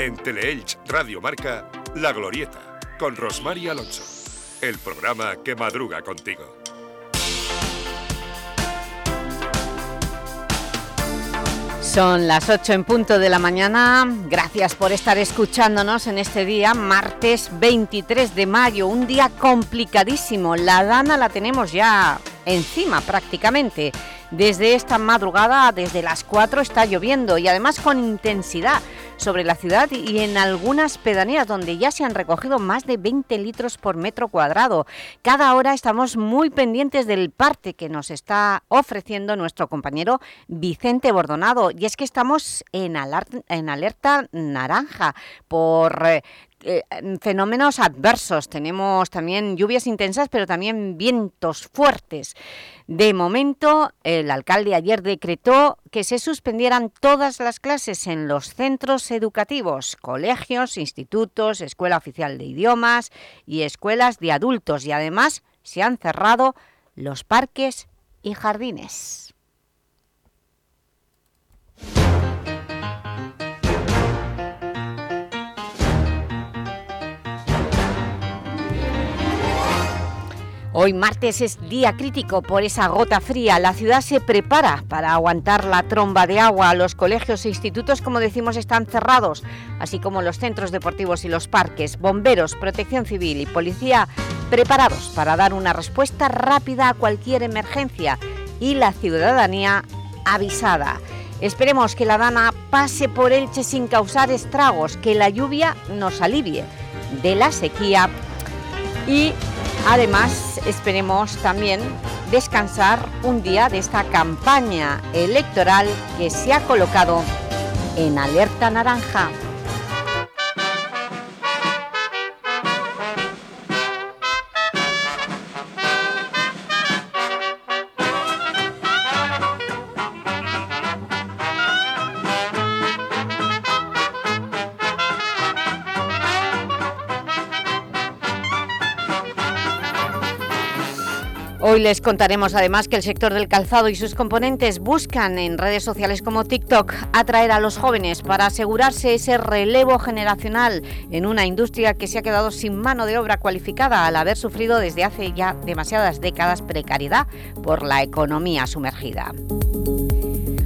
En Teleelch Radio Marca, La Glorieta, con Rosmar Alonso. El programa que madruga contigo. Son las 8 en punto de la mañana. Gracias por estar escuchándonos en este día, martes 23 de mayo. Un día complicadísimo. La dana la tenemos ya encima prácticamente. Desde esta madrugada, desde las 4, está lloviendo y además con intensidad sobre la ciudad y en algunas pedanías donde ya se han recogido más de 20 litros por metro cuadrado. Cada hora estamos muy pendientes del parte que nos está ofreciendo nuestro compañero Vicente Bordonado y es que estamos en alerta, en alerta naranja por eh, fenómenos adversos. Tenemos también lluvias intensas, pero también vientos fuertes. De momento, el alcalde ayer decretó que se suspendieran todas las clases en los centros educativos, colegios, institutos, Escuela Oficial de Idiomas y escuelas de adultos. Y además se han cerrado los parques y jardines. Hoy martes es día crítico por esa gota fría. La ciudad se prepara para aguantar la tromba de agua. Los colegios e institutos, como decimos, están cerrados, así como los centros deportivos y los parques. Bomberos, protección civil y policía preparados para dar una respuesta rápida a cualquier emergencia y la ciudadanía avisada. Esperemos que la dana pase por Elche sin causar estragos, que la lluvia nos alivie de la sequía y Además, esperemos también descansar un día de esta campaña electoral que se ha colocado en alerta naranja. Hoy les contaremos además que el sector del calzado y sus componentes buscan en redes sociales como TikTok atraer a los jóvenes para asegurarse ese relevo generacional en una industria que se ha quedado sin mano de obra cualificada al haber sufrido desde hace ya demasiadas décadas precariedad por la economía sumergida.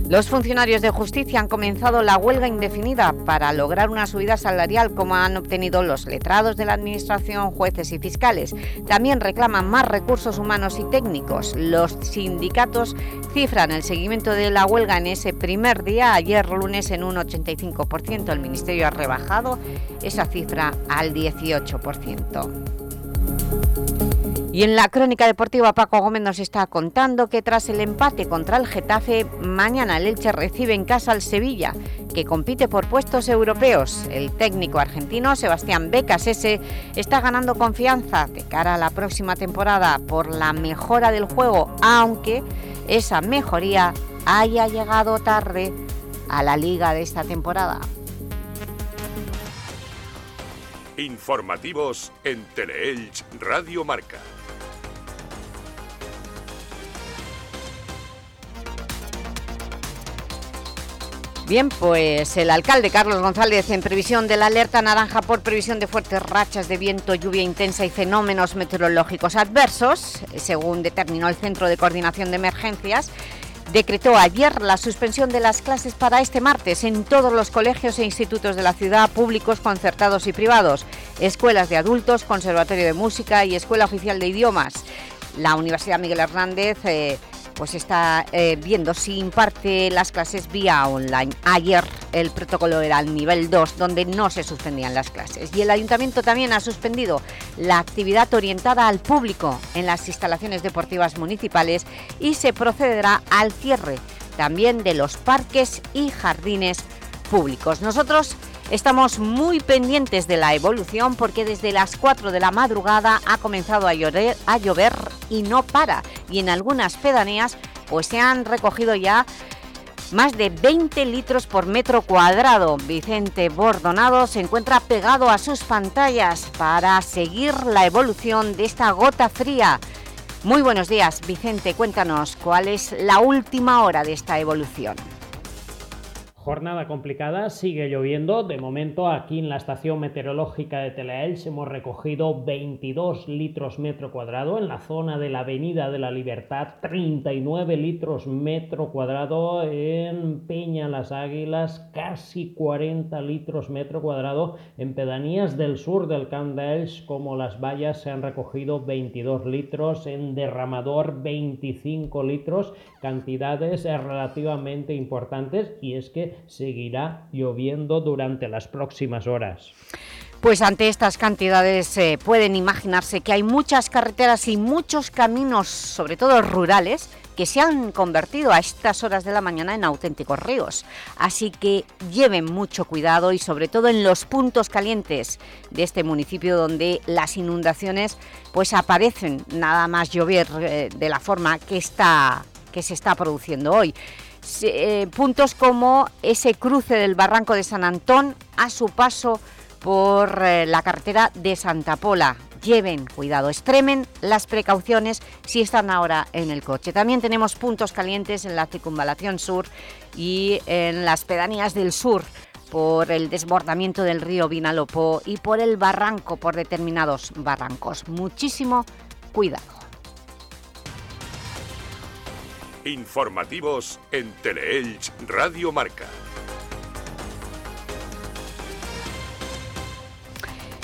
Los funcionarios de justicia han comenzado la huelga indefinida para lograr una subida salarial como han obtenido los letrados de la Administración, jueces y fiscales. También reclaman más recursos humanos y técnicos. Los sindicatos cifran el seguimiento de la huelga en ese primer día, ayer lunes en un 85%. El Ministerio ha rebajado esa cifra al 18%. Y en la crónica deportiva Paco Gómez nos está contando que tras el empate contra el Getafe, mañana el Elche recibe en casa al Sevilla, que compite por puestos europeos. El técnico argentino Sebastián Becasese está ganando confianza de cara a la próxima temporada por la mejora del juego, aunque esa mejoría haya llegado tarde a la liga de esta temporada. Informativos en Teleelch Radio Marca. Bien, pues el alcalde Carlos González, en previsión de la alerta naranja por previsión de fuertes rachas de viento, lluvia intensa y fenómenos meteorológicos adversos, según determinó el Centro de Coordinación de Emergencias, decretó ayer la suspensión de las clases para este martes en todos los colegios e institutos de la ciudad, públicos, concertados y privados, escuelas de adultos, conservatorio de música y escuela oficial de idiomas. La Universidad Miguel Hernández... Eh, pues está eh, viendo si imparte las clases vía online. Ayer el protocolo era al nivel 2, donde no se suspendían las clases. Y el Ayuntamiento también ha suspendido la actividad orientada al público en las instalaciones deportivas municipales y se procederá al cierre también de los parques y jardines públicos. Nosotros Estamos muy pendientes de la evolución porque desde las 4 de la madrugada ha comenzado a llover, a llover y no para. Y en algunas pedanías pues se han recogido ya más de 20 litros por metro cuadrado. Vicente Bordonado se encuentra pegado a sus pantallas para seguir la evolución de esta gota fría. Muy buenos días, Vicente. Cuéntanos cuál es la última hora de esta evolución. Jornada complicada, sigue lloviendo. De momento aquí en la estación meteorológica de Telaels hemos recogido 22 litros metro cuadrado. En la zona de la Avenida de la Libertad 39 litros metro cuadrado. En Peña Las Águilas casi 40 litros metro cuadrado. En pedanías del sur del Camp como Las Vallas se han recogido 22 litros. En Derramador 25 litros. Cantidades relativamente importantes y es que seguirá lloviendo durante las próximas horas. Pues ante estas cantidades eh, pueden imaginarse que hay muchas carreteras y muchos caminos, sobre todo rurales, que se han convertido a estas horas de la mañana en auténticos ríos. Así que lleven mucho cuidado y sobre todo en los puntos calientes de este municipio donde las inundaciones pues aparecen nada más llover eh, de la forma que, está, que se está produciendo hoy. Eh, puntos como ese cruce del Barranco de San Antón a su paso por eh, la carretera de Santa Pola. Lleven cuidado, extremen las precauciones si están ahora en el coche. También tenemos puntos calientes en la circunvalación sur y en las pedanías del sur por el desbordamiento del río Vinalopó y por el barranco, por determinados barrancos. Muchísimo cuidado. Informativos en Teleelch Radio Marca.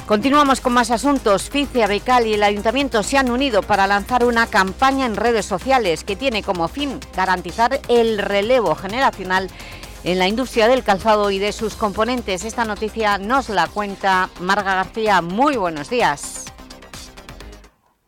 Continuamos con más asuntos. FICE, Becal y el Ayuntamiento se han unido para lanzar una campaña en redes sociales que tiene como fin garantizar el relevo generacional en la industria del calzado y de sus componentes. Esta noticia nos la cuenta Marga García. Muy buenos días.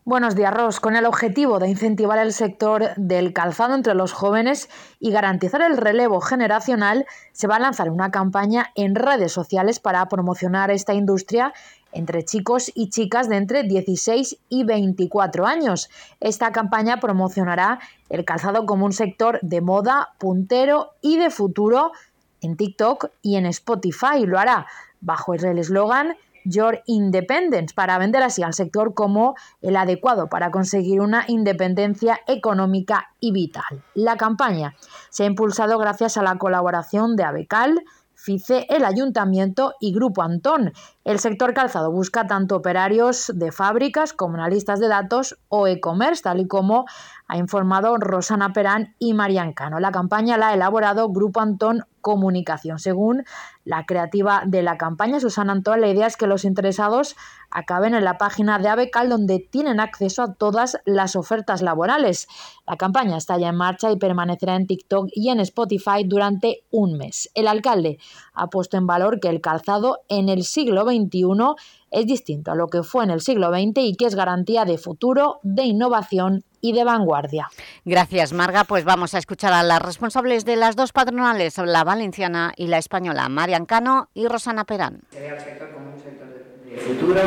Buenos días, Ros. Con el objetivo de incentivar el sector del calzado entre los jóvenes y garantizar el relevo generacional, se va a lanzar una campaña en redes sociales para promocionar esta industria entre chicos y chicas de entre 16 y 24 años. Esta campaña promocionará el calzado como un sector de moda, puntero y de futuro en TikTok y en Spotify. Lo hará bajo el eslogan Your Independence para vender así al sector como el adecuado para conseguir una independencia económica y vital. La campaña se ha impulsado gracias a la colaboración de Abecal, FICE, el Ayuntamiento y Grupo Antón. El sector calzado busca tanto operarios de fábricas como analistas de datos o e-commerce, tal y como ha informado Rosana Perán y Marian Cano. La campaña la ha elaborado Grupo Antón Comunicación. Según la creativa de la campaña, Susana Antón, la idea es que los interesados acaben en la página de Abecal donde tienen acceso a todas las ofertas laborales. La campaña está ya en marcha y permanecerá en TikTok y en Spotify durante un mes. El alcalde ha puesto en valor que el calzado en el siglo XXI es distinto a lo que fue en el siglo XX y que es garantía de futuro, de innovación y de vanguardia. Gracias, Marga. Pues vamos a escuchar a las responsables de las dos patronales, la valenciana y la española, Marian Cano y Rosana Perán. Al sector como un sector de futuro,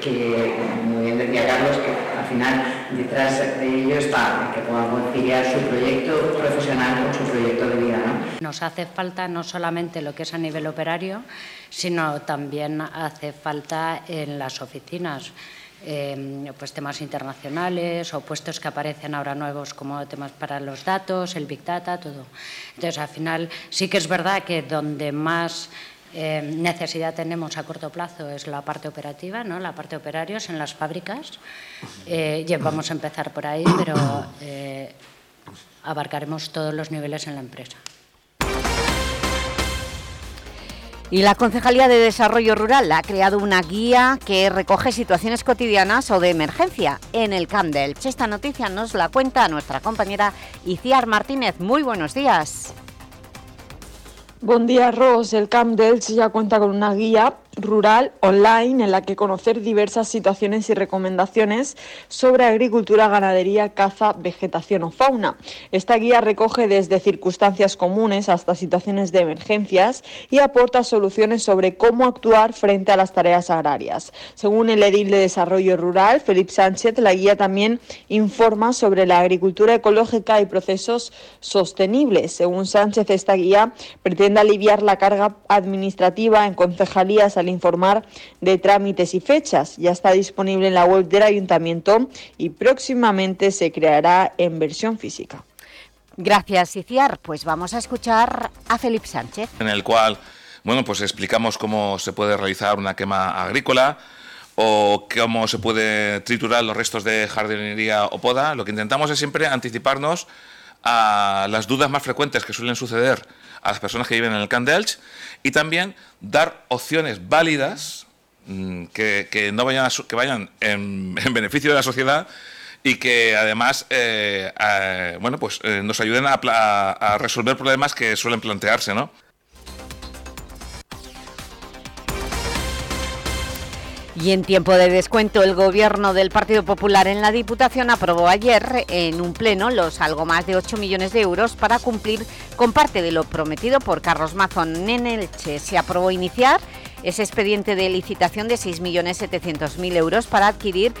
que, muy bien decía Carlos, que al final detrás de ello está que puedan conciliar su proyecto profesional con su proyecto de vida. Nos hace falta no solamente lo que es a nivel operario, sino también hace falta en las oficinas. Eh, pues temas internacionales o puestos que aparecen ahora nuevos como temas para los datos, el Big Data, todo. Entonces, al final sí que es verdad que donde más eh, necesidad tenemos a corto plazo es la parte operativa, ¿no? la parte operarios en las fábricas. Eh, vamos a empezar por ahí, pero eh, abarcaremos todos los niveles en la empresa. Y la Concejalía de Desarrollo Rural ha creado una guía que recoge situaciones cotidianas o de emergencia en el Camp Esta noticia nos la cuenta nuestra compañera Iciar Martínez. Muy buenos días. Buen día, Ros. El Camp ya cuenta con una guía rural online en la que conocer diversas situaciones y recomendaciones sobre agricultura, ganadería, caza, vegetación o fauna. Esta guía recoge desde circunstancias comunes hasta situaciones de emergencias y aporta soluciones sobre cómo actuar frente a las tareas agrarias. Según el edil de Desarrollo Rural, Felipe Sánchez, la guía también informa sobre la agricultura ecológica y procesos sostenibles. Según Sánchez, esta guía pretende aliviar la carga administrativa en concejalías al informar de trámites y fechas. Ya está disponible en la web del ayuntamiento y próximamente se creará en versión física. Gracias, Iciar. Pues vamos a escuchar a Felipe Sánchez. En el cual, bueno, pues explicamos cómo se puede realizar una quema agrícola, o cómo se puede triturar los restos de jardinería o poda. Lo que intentamos es siempre anticiparnos a las dudas más frecuentes que suelen suceder a las personas que viven en el Candelch y también dar opciones válidas mm, que, no vayan, que vayan en, beneficio de la sociedad y que además eh, bueno, pues, eh, nos ayuden a, a resolver problemas que suelen plantearse. ¿no? Y en tiempo de descuento, el Gobierno del Partido Popular en la Diputación aprobó ayer en un pleno los algo más de 8 millones de euros para cumplir con parte de lo prometido por Carlos Mazón en Elche. Se aprobó iniciar ese expediente de licitación de 6.700.000 euros para adquirir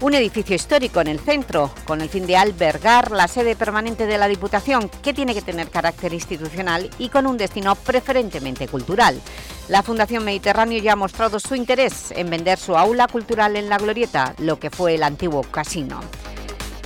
un edificio histórico en el centro, con el fin de albergar la sede permanente de la Diputación, que tiene que tener carácter institucional y con un destino preferentemente cultural. La Fundación Mediterráneo ya ha mostrado su interés en vender su aula cultural en La Glorieta, lo que fue el antiguo casino.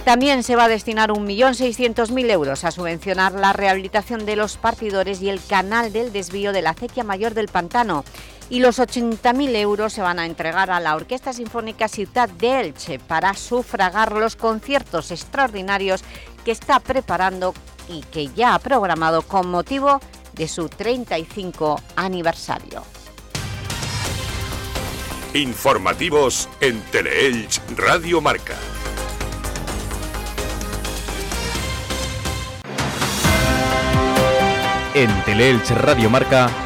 También se va a destinar 1.600.000 euros a subvencionar la rehabilitación de los partidores y el canal del desvío de la acequia mayor del Pantano, y los 80.000 euros se van a entregar a la Orquesta Sinfónica Ciudad de Elche para sufragar los conciertos extraordinarios que está preparando y que ya ha programado con motivo de su 35 aniversario. Informativos en Teleelch Radio Marca. En Teleelch Radio Marca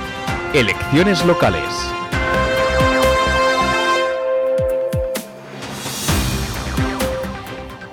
Elecciones locales.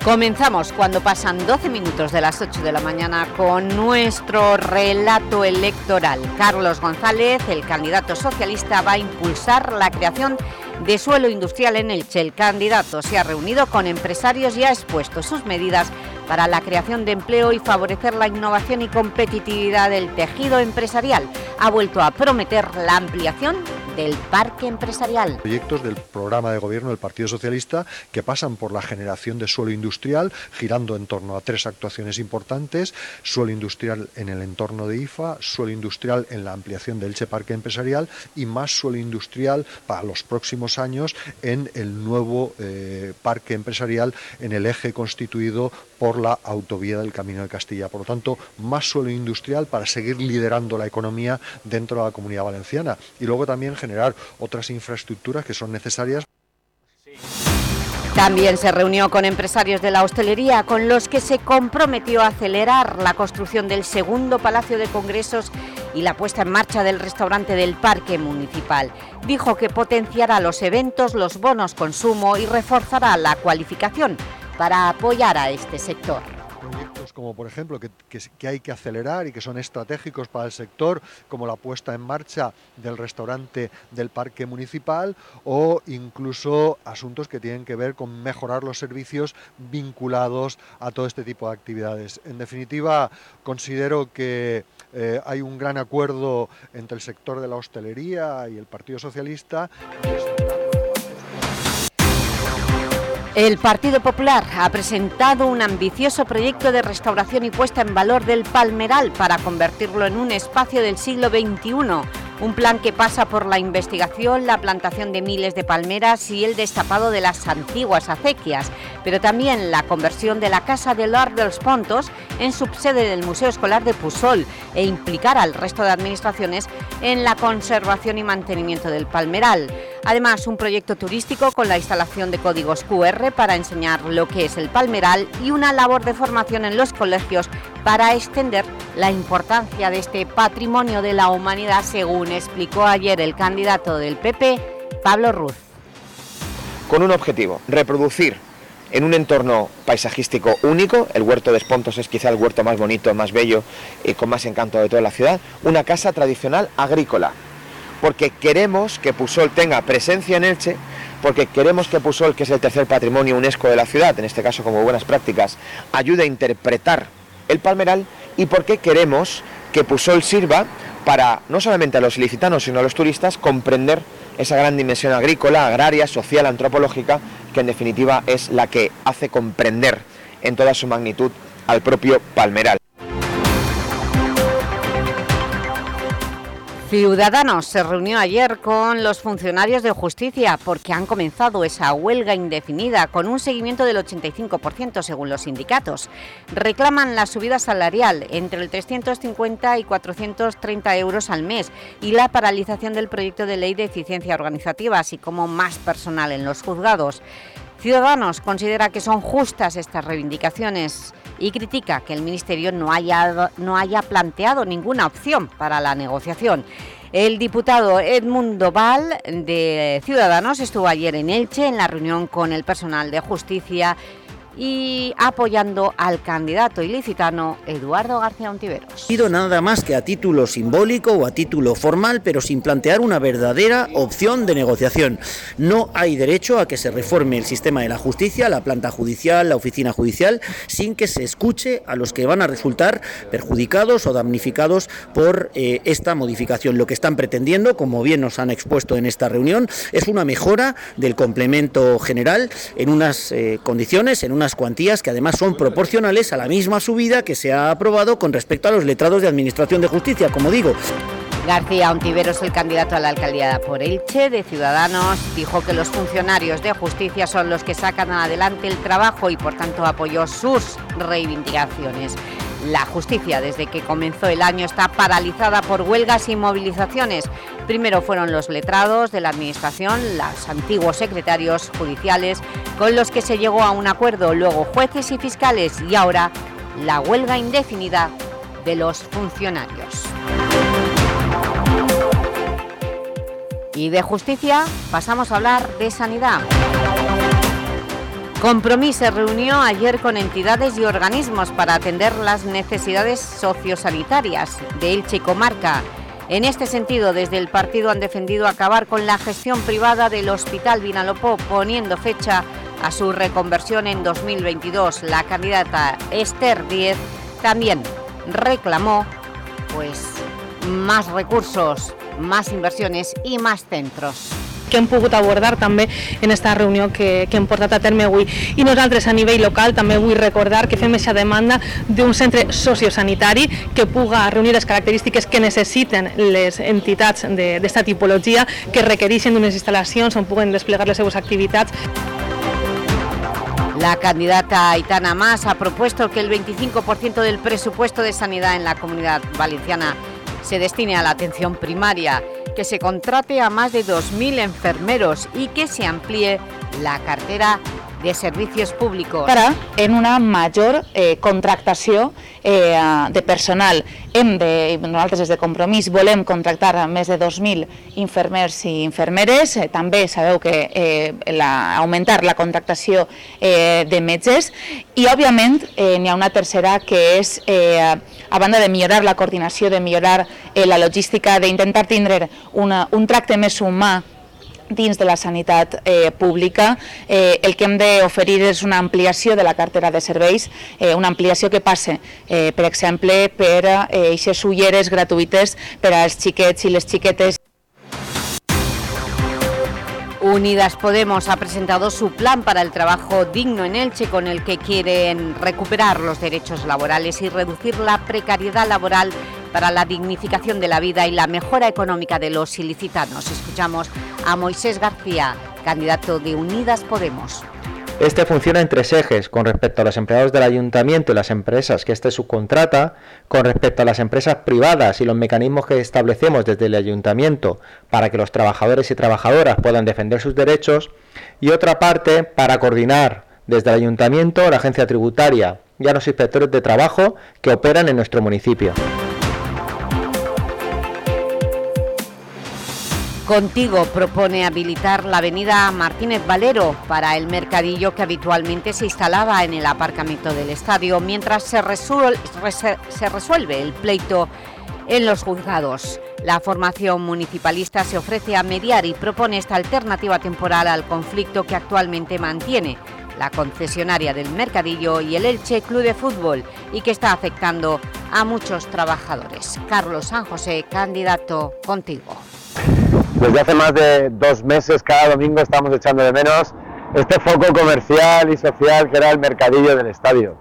Comenzamos cuando pasan 12 minutos de las 8 de la mañana con nuestro relato electoral. Carlos González, el candidato socialista, va a impulsar la creación de suelo industrial en Elche. El candidato se ha reunido con empresarios y ha expuesto sus medidas para la creación de empleo y favorecer la innovación y competitividad del tejido empresarial. Ha vuelto a prometer la ampliación del parque empresarial. Proyectos del programa de gobierno del Partido Socialista que pasan por la generación de suelo industrial, girando en torno a tres actuaciones importantes, suelo industrial en el entorno de IFA, suelo industrial en la ampliación del Elche Parque Empresarial y más suelo industrial para los próximos años en el nuevo eh, parque empresarial en el eje constituido por la autovía del Camino de Castilla. Por lo tanto, más suelo industrial para seguir liderando la economía dentro de la comunidad valenciana. Y luego también generar otras infraestructuras que son necesarias. También se reunió con empresarios de la hostelería, con los que se comprometió a acelerar la construcción del segundo Palacio de Congresos y la puesta en marcha del restaurante del Parque Municipal. Dijo que potenciará los eventos, los bonos consumo y reforzará la cualificación para apoyar a este sector. Proyectos como por ejemplo que, hay que acelerar y que son estratégicos para el sector, como la puesta en marcha del restaurante del parque municipal o incluso asuntos que tienen que ver con mejorar los servicios vinculados a todo este tipo de actividades. En definitiva, considero que eh, hay un gran acuerdo entre el sector de la hostelería y el Partido Socialista. El Partido Popular ha presentado un ambicioso proyecto de restauración y puesta en valor del Palmeral para convertirlo en un espacio del siglo XXI. Un plan que pasa por la investigación, la plantación de miles de palmeras y el destapado de las antiguas acequias, pero también la conversión de la Casa de Lord de los Pontos en subsede del Museo Escolar de Pusol e implicar al resto de administraciones en la conservación y mantenimiento del palmeral. Además, un proyecto turístico con la instalación de códigos QR para enseñar lo que es el palmeral y una labor de formación en los colegios para extender la importancia de este patrimonio de la humanidad, según explicó ayer el candidato del PP, Pablo Ruz. Con un objetivo, reproducir en un entorno paisajístico único, el huerto de Espontos es quizá el huerto más bonito, más bello y con más encanto de toda la ciudad, una casa tradicional agrícola, porque queremos que Pusol tenga presencia en Elche, porque queremos que Pusol, que es el tercer patrimonio UNESCO de la ciudad, en este caso como buenas prácticas, ayude a interpretar el palmeral y porque queremos que Pusol sirva para no solamente a los ilicitanos, sino a los turistas comprender esa gran dimensión agrícola, agraria, social, antropológica, que en definitiva es la que hace comprender en toda su magnitud al propio palmeral. Ciudadanos se reunió ayer con los funcionarios de justicia porque han comenzado esa huelga indefinida con un seguimiento del 85% según los sindicatos. Reclaman la subida salarial entre el 350 y 430 euros al mes y la paralización del proyecto de ley de eficiencia organizativa, así como más personal en los juzgados. Ciudadanos considera que son justas estas reivindicaciones y critica que el Ministerio no haya, no haya planteado ninguna opción para la negociación. El diputado Edmundo Val de Ciudadanos estuvo ayer en Elche en la reunión con el personal de justicia y apoyando al candidato ilicitano Eduardo García Ontiveros. Ha sido nada más que a título simbólico o a título formal, pero sin plantear una verdadera opción de negociación. No hay derecho a que se reforme el sistema de la justicia, la planta judicial, la oficina judicial, sin que se escuche a los que van a resultar perjudicados o damnificados por eh, esta modificación. Lo que están pretendiendo, como bien nos han expuesto en esta reunión, es una mejora del complemento general en unas eh, condiciones, en unas cuantías que además son proporcionales a la misma subida que se ha aprobado con respecto a los letrados de Administración de Justicia, como digo. García Ontiveros, el candidato a la alcaldía por Elche de Ciudadanos, dijo que los funcionarios de justicia son los que sacan adelante el trabajo y por tanto apoyó sus reivindicaciones. La justicia desde que comenzó el año está paralizada por huelgas y movilizaciones. Primero fueron los letrados de la Administración, los antiguos secretarios judiciales, con los que se llegó a un acuerdo, luego jueces y fiscales y ahora la huelga indefinida de los funcionarios. Y de justicia pasamos a hablar de sanidad. Compromís se reunió ayer con entidades y organismos para atender las necesidades sociosanitarias de Elche Comarca. En este sentido, desde el partido han defendido acabar con la gestión privada del Hospital Vinalopó, poniendo fecha a su reconversión en 2022. La candidata Esther Díez también reclamó pues, más recursos, más inversiones y más centros. Que hem pogut abordar també en esta reunió que, que hem portat a terme avui. I nosaltres a nivell local també vull recordar que fem aquesta demanda d'un centre sociosanitari que puga reunir les característiques que necessiten les entitats de, tipologia, que requereixen d'unes instal·lacions on puguen desplegar les seues activitats. La candidata Aitana Mas ha propuesto que el 25% del presupuesto de sanidad en la comunidad valenciana se destine a la atención primaria que se contrate a más de 2.000 enfermeros y que se amplíe la cartera de servicios públicos. Para en una major eh, contractació eh, de personal. Hem de, nosaltres des de Compromís volem contractar a més de 2.000 infermers i infermeres. Eh, també sabeu que eh, la, augmentar la contractació eh, de metges i, òbviament, eh, n'hi ha una tercera que és, eh, a banda de millorar la coordinació, de millorar eh, la logística, d'intentar tindre una, un tracte més humà dins de la sanitat eh, pública eh, el que hem d'oferir és una ampliació de la cartera de serveis, eh, una ampliació que passe, eh, per exemple, per aquestes eh, ulleres gratuïtes per als xiquets i les xiquetes. Unidas Podemos ha presentado su plan para el trabajo digno en Elche con el que quieren recuperar los derechos laborales y reducir la precariedad laboral para la dignificación de la vida y la mejora económica de los ilicitanos. Escuchamos a Moisés García, candidato de Unidas Podemos. Este funciona en tres ejes, con respecto a los empleados del ayuntamiento y las empresas que este subcontrata, con respecto a las empresas privadas y los mecanismos que establecemos desde el ayuntamiento para que los trabajadores y trabajadoras puedan defender sus derechos, y otra parte para coordinar desde el ayuntamiento, la agencia tributaria y a los inspectores de trabajo que operan en nuestro municipio. Contigo propone habilitar la avenida Martínez Valero para el mercadillo que habitualmente se instalaba en el aparcamiento del estadio mientras se, resuelve, el pleito en los juzgados. La formación municipalista se ofrece a mediar y propone esta alternativa temporal al conflicto que actualmente mantiene la concesionaria del Mercadillo y el Elche Club de Fútbol y que está afectando a muchos trabajadores. Carlos San José, candidato contigo. Desde hace más de dos meses, cada domingo estamos echando de menos este foco comercial y social que era el mercadillo del estadio.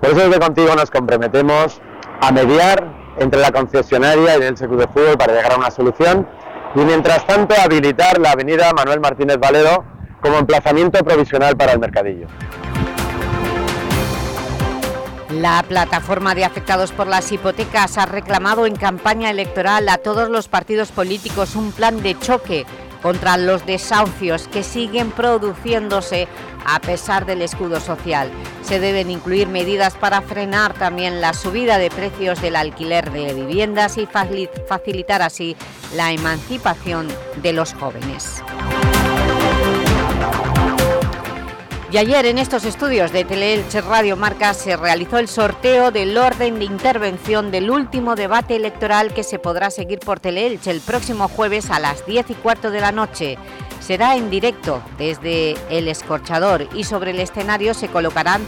Por eso desde contigo nos comprometemos a mediar entre la concesionaria y el Elche de Fútbol para llegar a una solución y mientras tanto habilitar la avenida Manuel Martínez Valero como emplazamiento provisional para el mercadillo. La plataforma de afectados por las hipotecas ha reclamado en campaña electoral a todos los partidos políticos un plan de choque contra los desahucios que siguen produciéndose a pesar del escudo social. Se deben incluir medidas para frenar también la subida de precios del alquiler de viviendas y facilitar así la emancipación de los jóvenes. Y ayer en estos estudios de Teleelche Radio Marca se realizó el sorteo del orden de intervención del último debate electoral que se podrá seguir por Teleelche el próximo jueves a las 10 y cuarto de la noche. Será en directo desde El Escorchador y sobre el escenario se colocarán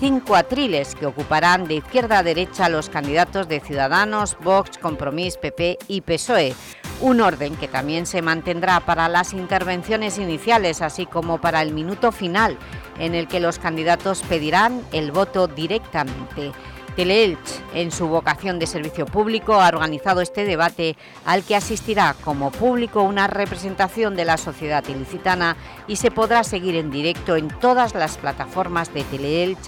cinco atriles que ocuparán de izquierda a derecha los candidatos de Ciudadanos, Vox, Compromís, PP y PSOE un orden que también se mantendrá para las intervenciones iniciales, así como para el minuto final, en el que los candidatos pedirán el voto directamente. Teleelch, en su vocación de servicio público, ha organizado este debate al que asistirá como público una representación de la sociedad ilicitana y se podrá seguir en directo en todas las plataformas de Teleelch,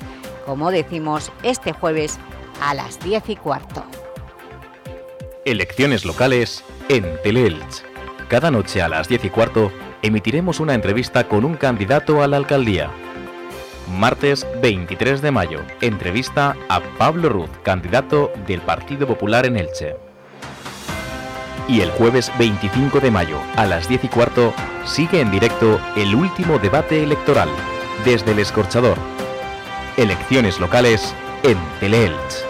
como decimos, este jueves a las 10 y cuarto. Elecciones locales en Teleelch. Cada noche a las 10 y cuarto emitiremos una entrevista con un candidato a la alcaldía. Martes 23 de mayo, entrevista a Pablo Ruz, candidato del Partido Popular en Elche. Y el jueves 25 de mayo, a las 10 y cuarto, sigue en directo el último debate electoral, desde el Escorchador. Elecciones locales en Teleelch.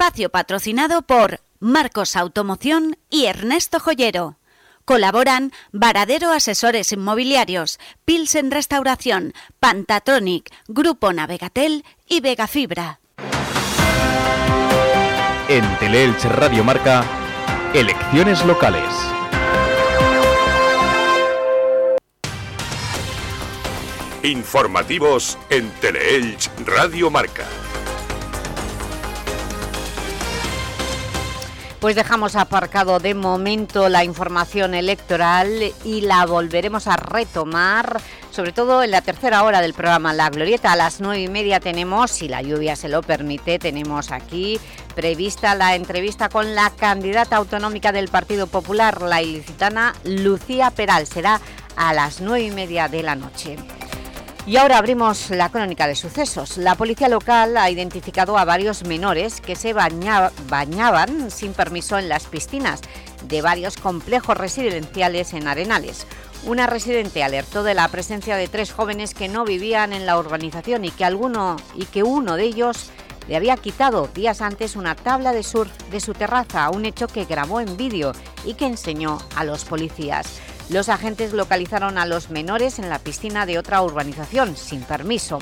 Espacio patrocinado por Marcos Automoción y Ernesto Joyero. Colaboran Varadero Asesores Inmobiliarios, Pilsen Restauración, Pantatronic, Grupo Navegatel y Vegafibra. En Teleelch Radio Marca, Elecciones Locales. Informativos en Teleelch Radio Marca. Pues dejamos aparcado de momento la información electoral y la volveremos a retomar, sobre todo en la tercera hora del programa La Glorieta. A las nueve y media tenemos, si la lluvia se lo permite, tenemos aquí prevista la entrevista con la candidata autonómica del Partido Popular, la ilicitana Lucía Peral. Será a las nueve y media de la noche. Y ahora abrimos la crónica de sucesos. La policía local ha identificado a varios menores que se bañaban sin permiso en las piscinas de varios complejos residenciales en Arenales. Una residente alertó de la presencia de tres jóvenes que no vivían en la urbanización y que, alguno, y que uno de ellos le había quitado días antes una tabla de surf de su terraza, un hecho que grabó en vídeo y que enseñó a los policías. Los agentes localizaron a los menores en la piscina de otra urbanización, sin permiso.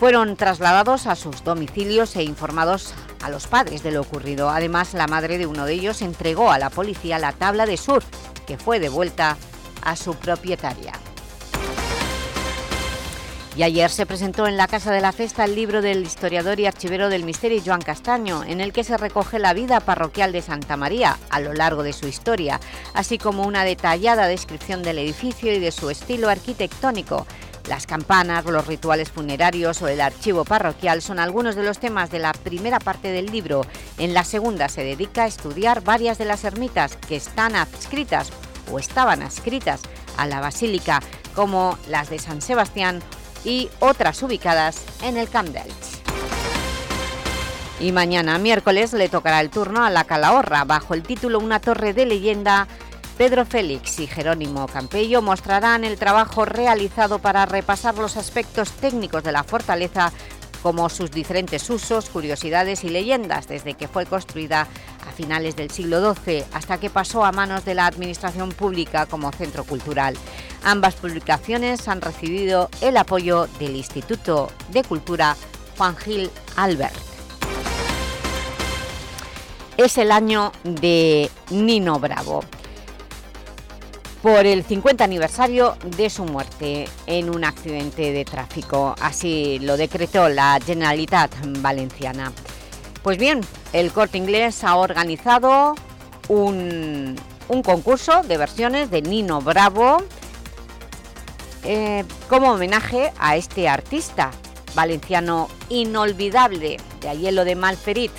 Fueron trasladados a sus domicilios e informados a los padres de lo ocurrido. Además, la madre de uno de ellos entregó a la policía la tabla de surf, que fue devuelta a su propietaria. Y ayer se presentó en la Casa de la Festa el libro del historiador y archivero del misterio Joan Castaño, en el que se recoge la vida parroquial de Santa María a lo largo de su historia, así como una detallada descripción del edificio y de su estilo arquitectónico. Las campanas, los rituales funerarios o el archivo parroquial son algunos de los temas de la primera parte del libro. En la segunda se dedica a estudiar varias de las ermitas que están adscritas o estaban adscritas a la basílica, como las de San Sebastián y otras ubicadas en el Camp Y mañana, miércoles, le tocará el turno a la Calahorra, bajo el título Una torre de leyenda Pedro Félix y Jerónimo Campello mostrarán el trabajo realizado para repasar los aspectos técnicos de la fortaleza como sus diferentes usos, curiosidades y leyendas desde que fue construida a finales del siglo XII hasta que pasó a manos de la administración pública como centro cultural. Ambas publicaciones han recibido el apoyo del Instituto de Cultura Juan Gil Albert. Es el año de Nino Bravo por el 50 aniversario de su muerte en un accidente de tráfico. Así lo decretó la Generalitat Valenciana. Pues bien, el Corte Inglés ha organizado un, concurso de versiones de Nino Bravo eh, como homenaje a este artista valenciano inolvidable de Ayelo de Malferit,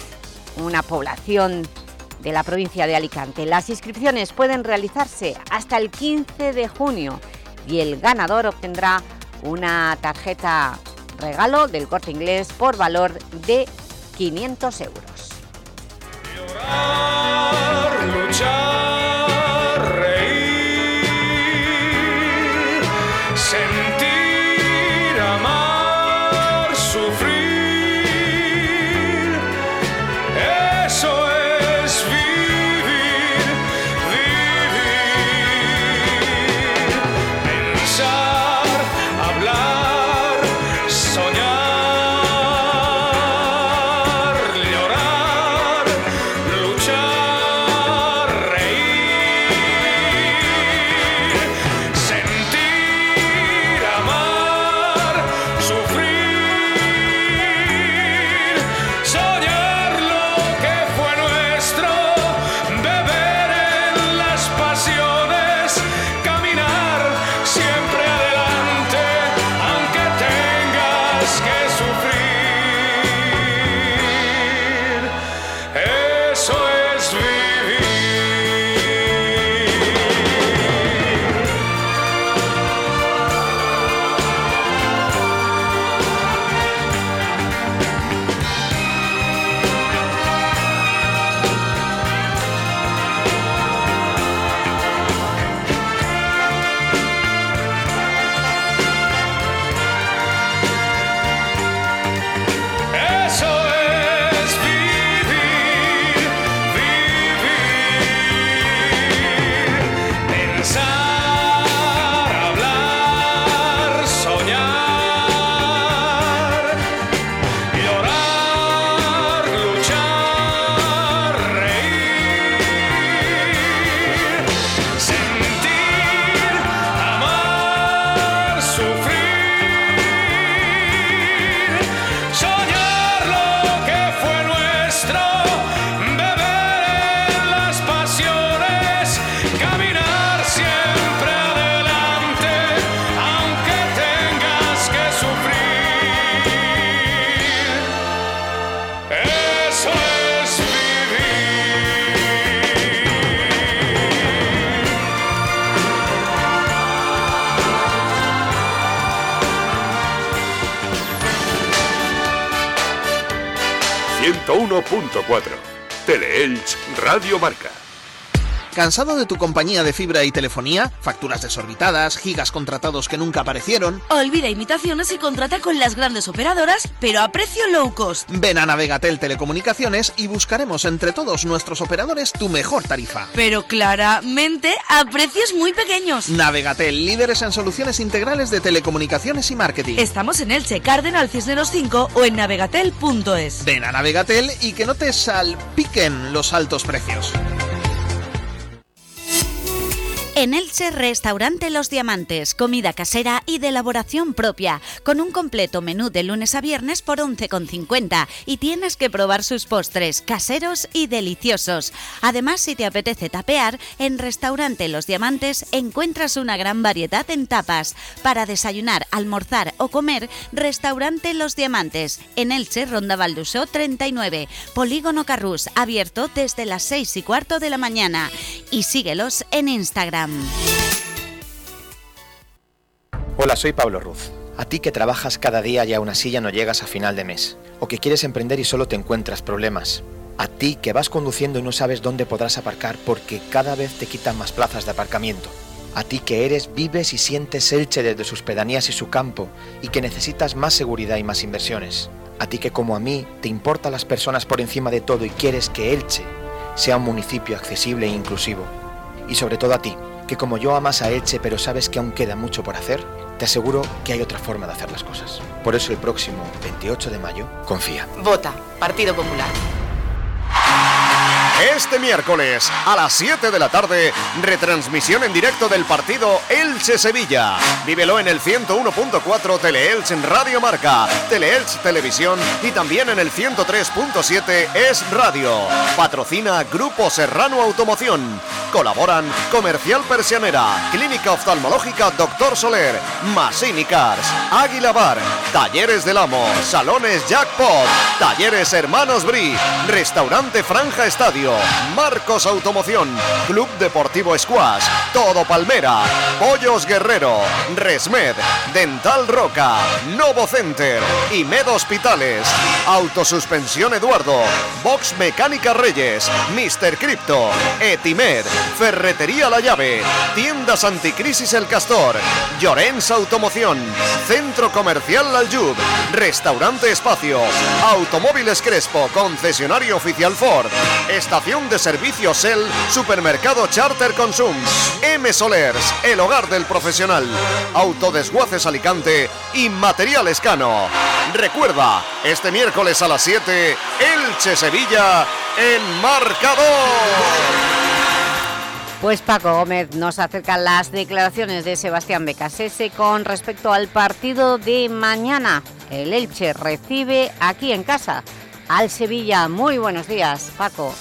una población de la provincia de Alicante. Las inscripciones pueden realizarse hasta el 15 de junio y el ganador obtendrá una tarjeta regalo del Corte Inglés por valor de 500 euros. Teleelch ¿Cansado de tu compañía de fibra y telefonía? ¿Facturas desorbitadas? ¿Gigas contratados que nunca aparecieron? Olvida imitaciones y contrata con las grandes operadoras, pero a precio low cost. Ven a Navegatel Telecomunicaciones y buscaremos entre todos nuestros operadores tu mejor tarifa. Pero claramente a precios muy pequeños. Navegatel, líderes en soluciones integrales de telecomunicaciones y marketing. Estamos en Elche, Cardenal Cisneros 5 o en navegatel.es. Ven a Navegatel y que no te salpiquen los altos precios. En Elche, restaurante Los Diamantes, comida casera y de elaboración propia, con un completo menú de lunes a viernes por 11,50 y tienes que probar sus postres, caseros y deliciosos. Además, si te apetece tapear, en restaurante Los Diamantes encuentras una gran variedad en tapas. Para desayunar, almorzar o comer, restaurante Los Diamantes, en Elche, Ronda Valdusó 39, Polígono Carrús, abierto desde las 6 y cuarto de la mañana. Y síguelos en Instagram. Hola, soy Pablo Ruz. A ti que trabajas cada día y aún así ya no llegas a final de mes. O que quieres emprender y solo te encuentras problemas. A ti que vas conduciendo y no sabes dónde podrás aparcar porque cada vez te quitan más plazas de aparcamiento. A ti que eres, vives y sientes Elche desde sus pedanías y su campo y que necesitas más seguridad y más inversiones. A ti que como a mí te importan las personas por encima de todo y quieres que Elche sea un municipio accesible e inclusivo. Y sobre todo a ti, que como yo amas a Elche pero sabes que aún queda mucho por hacer, te aseguro que hay otra forma de hacer las cosas. Por eso el próximo 28 de mayo, confía. Vota, Partido Popular. Este miércoles a las 7 de la tarde, retransmisión en directo del partido Elche-Sevilla. Vívelo en el 101.4 Teleelch en Radio Marca, Teleelch Televisión y también en el 103.7 Es Radio. Patrocina Grupo Serrano Automoción. Colaboran Comercial Persianera, Clínica Oftalmológica Doctor Soler, Masini Cars, Águila Bar, Talleres del Amo, Salones Jackpot, Talleres Hermanos Bri, Restaurante Franja Estadio, Marcos Automoción, Club Deportivo Squash, Todo Palmera, Pollos Guerrero, Resmed, Dental Roca, Novo Center, Med Hospitales, Autosuspensión Eduardo, Box Mecánica Reyes, Mr. Crypto, Etimed, Ferretería La Llave, Tiendas Anticrisis El Castor, Llorens Automoción, Centro Comercial Laljub, Restaurante Espacio, Automóviles Crespo, concesionario oficial Ford, Estación de Servicios El, Supermercado Charter Consum, M Solers, el hogar del profesional, Autodesguaces Alicante y Material Escano. Recuerda, este miércoles a las 7, Elche Sevilla en marcador. Pues Paco Gómez nos acerca las declaraciones de Sebastián Becasese con respecto al partido de mañana. El Elche recibe aquí en casa al Sevilla. Muy buenos días, Paco.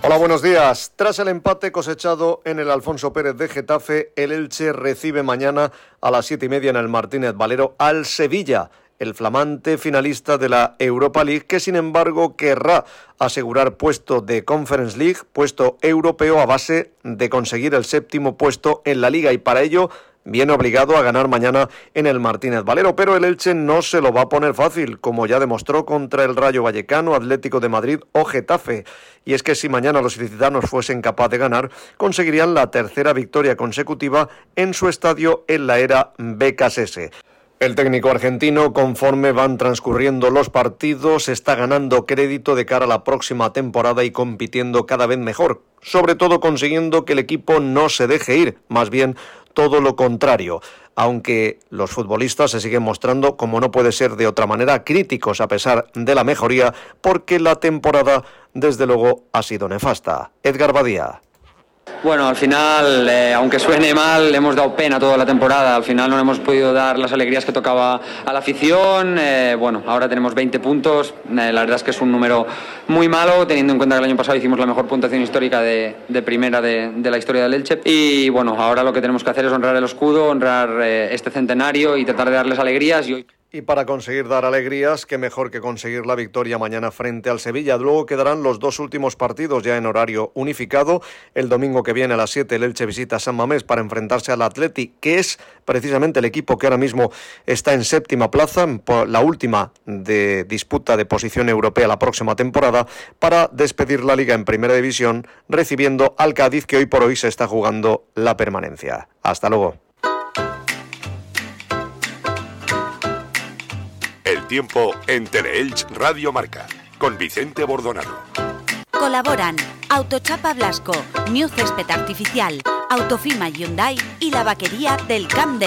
Hola, buenos días. Tras el empate cosechado en el Alfonso Pérez de Getafe, el Elche recibe mañana a las siete y media en el Martínez Valero al Sevilla el flamante finalista de la Europa League, que sin embargo querrá asegurar puesto de Conference League, puesto europeo a base de conseguir el séptimo puesto en la liga y para ello viene obligado a ganar mañana en el Martínez Valero, pero el Elche no se lo va a poner fácil, como ya demostró contra el Rayo Vallecano, Atlético de Madrid o Getafe. Y es que si mañana los ilicitanos fuesen capaces de ganar, conseguirían la tercera victoria consecutiva en su estadio en la era BKSS. El técnico argentino, conforme van transcurriendo los partidos, está ganando crédito de cara a la próxima temporada y compitiendo cada vez mejor, sobre todo consiguiendo que el equipo no se deje ir, más bien todo lo contrario, aunque los futbolistas se siguen mostrando, como no puede ser de otra manera, críticos a pesar de la mejoría, porque la temporada, desde luego, ha sido nefasta. Edgar Badía. Bueno, al final, eh, aunque suene mal, hemos dado pena toda la temporada. Al final no hemos podido dar las alegrías que tocaba a la afición. Eh, bueno, ahora tenemos 20 puntos. Eh, la verdad es que es un número muy malo, teniendo en cuenta que el año pasado hicimos la mejor puntuación histórica de, primera de, de, la historia del Elche. Y bueno, ahora lo que tenemos que hacer es honrar el escudo, honrar este centenario y tratar de darles alegrías. Y hoy... Y para conseguir dar alegrías, qué mejor que conseguir la victoria mañana frente al Sevilla. Luego quedarán los dos últimos partidos ya en horario unificado. El domingo que viene a las 7 el Elche visita San Mamés para enfrentarse al Atleti, que es precisamente el equipo que ahora mismo está en séptima plaza, la última de disputa de posición europea la próxima temporada, para despedir la liga en primera división, recibiendo al Cádiz que hoy por hoy se está jugando la permanencia. Hasta luego. Tiempo en Teleelch Radio Marca con Vicente Bordonado. Colaboran Autochapa Blasco, New Césped Artificial, Autofima Hyundai y la vaquería del Camp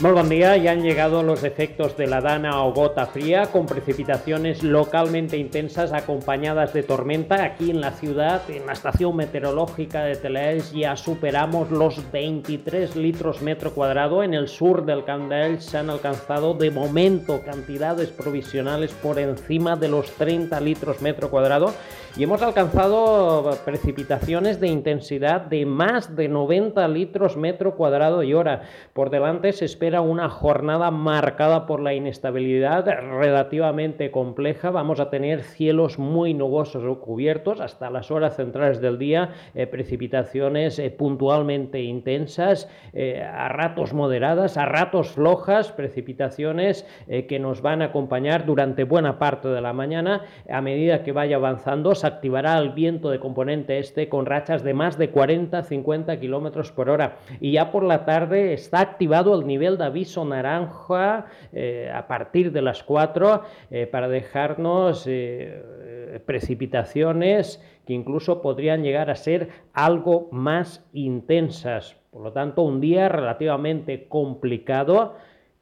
muy buen día, ya han llegado los efectos de la dana o gota fría con precipitaciones localmente intensas acompañadas de tormenta. Aquí en la ciudad, en la estación meteorológica de Telaels ya superamos los 23 litros metro cuadrado. En el sur del Candel se han alcanzado de momento cantidades provisionales por encima de los 30 litros metro cuadrado y hemos alcanzado precipitaciones de intensidad de más de 90 litros metro cuadrado y hora. Por delante se espera una jornada marcada por la inestabilidad relativamente compleja. Vamos a tener cielos muy nubosos o cubiertos hasta las horas centrales del día, eh, precipitaciones eh, puntualmente intensas, eh, a ratos moderadas, a ratos flojas, precipitaciones que nos van a acompañar durante buena parte de la mañana a medida que vaya avanzando activará el viento de componente este con rachas de más de 40-50 kilómetros por hora. Y ya por la tarde está activado el nivel de aviso naranja eh, a partir de las 4 eh, para dejarnos eh, precipitaciones que incluso podrían llegar a ser algo más intensas. Por lo tanto, un día relativamente complicado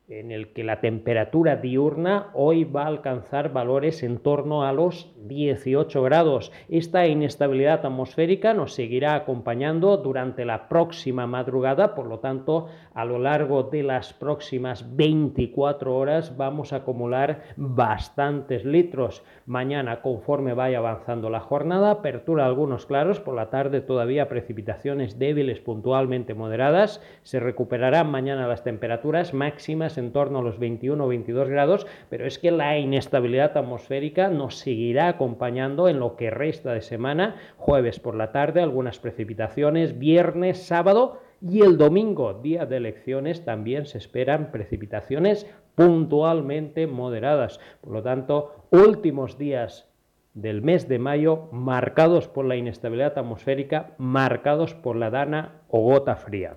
en el que la temperatura diurna hoy va a alcanzar valores en torno a los 18 grados. Esta inestabilidad atmosférica nos seguirá acompañando durante la próxima madrugada, por lo tanto, a lo largo de las próximas 24 horas vamos a acumular bastantes litros. Mañana, conforme vaya avanzando la jornada, apertura algunos claros, por la tarde todavía precipitaciones débiles puntualmente moderadas. Se recuperarán mañana las temperaturas máximas en torno a los 21 o 22 grados, pero es que la inestabilidad atmosférica nos seguirá acompañando en lo que resta de semana, jueves por la tarde, algunas precipitaciones, viernes, sábado y el domingo, día de elecciones, también se esperan precipitaciones puntualmente moderadas. Por lo tanto, últimos días del mes de mayo marcados por la inestabilidad atmosférica, marcados por la dana o gota fría.